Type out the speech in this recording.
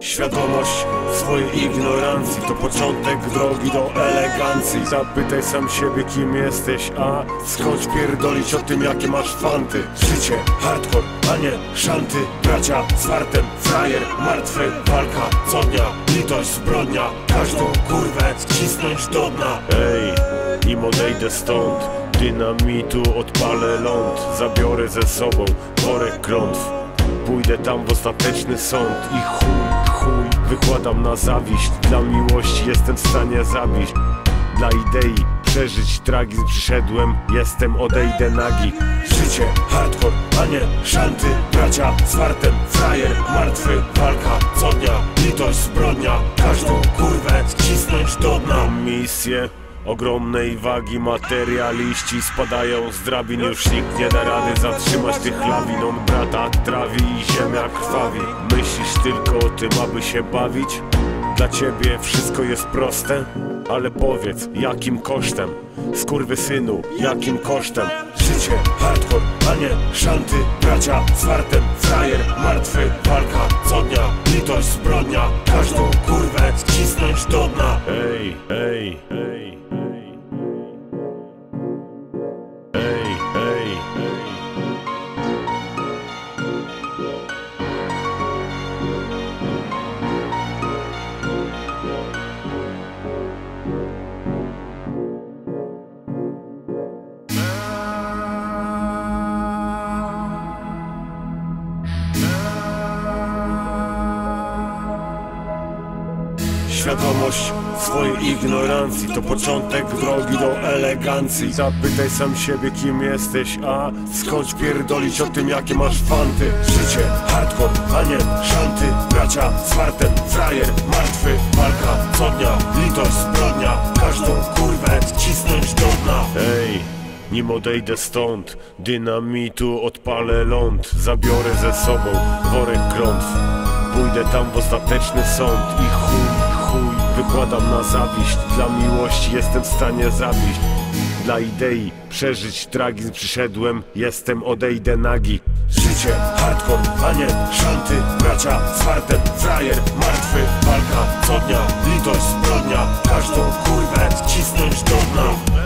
Świadomość swojej ignorancji to początek drogi do elegancji. Zapytaj sam siebie kim jesteś, a skąd pierdolić o tym jakie masz fanty? Życie, hardcore, a nie szanty. Bracia z fartem, frajer, martwy, walka co dnia Litość, zbrodnia, każdą kurwę cisnąć do dna. Ej, nim odejdę stąd Dynamitu odpalę ląd. Zabiorę ze sobą worek klątw. Pójdę tam w ostateczny sąd i chuj, chuj Wykładam na zawiść. Dla miłości jestem w stanie zabić. Dla idei przeżyć tragizm. Przyszedłem, jestem, odejdę nagi. Życie, hardcore, a nie szanty. Bracia z fartem, frajer, martwy. Walka co dnia, litość, zbrodnia. Każdą kurwę cisnąć do dna. Misję Ogromnej wagi materialiści spadają z drabin Już nikt nie da rady zatrzymać tych lawin On brata trawi i ziemia krwawi Myślisz tylko o tym, aby się bawić? Dla ciebie wszystko jest proste? Ale powiedz, jakim kosztem? synu, jakim kosztem? Życie, hardcore, a nie szanty Bracia z fartem, frajer, martwy Walka co dnia, litość, zbrodnia Każdą kurwę cisnąć do dna Ej, ej, ej Świadomość swojej ignorancji. To początek drogi do elegancji. Zapytaj sam siebie kim jesteś, a skąd pierdolić o tym jakie masz fanty? Życie, hardcore, a nie szanty. Bracia z frajer, martwy. Walka co dnia, litość, zbrodnia. Każdą kurwę cisnąć do dna. Ej Nim odejdę stąd, dynamitu odpalę ląd. Zabiorę ze sobą worek klątw Pójdę tam w ostateczny sąd i chuj chuj Wykładam na zawiść. Dla miłości jestem w stanie zabić Dla idei przeżyć tragizm Przyszedłem, jestem, odejdę nagi. Życie, hardcore, a nie szanty. Bracia z frajer, martwy. Walka co dnia, litość, zbrodnia. Każdą kurwę cisnąć do dna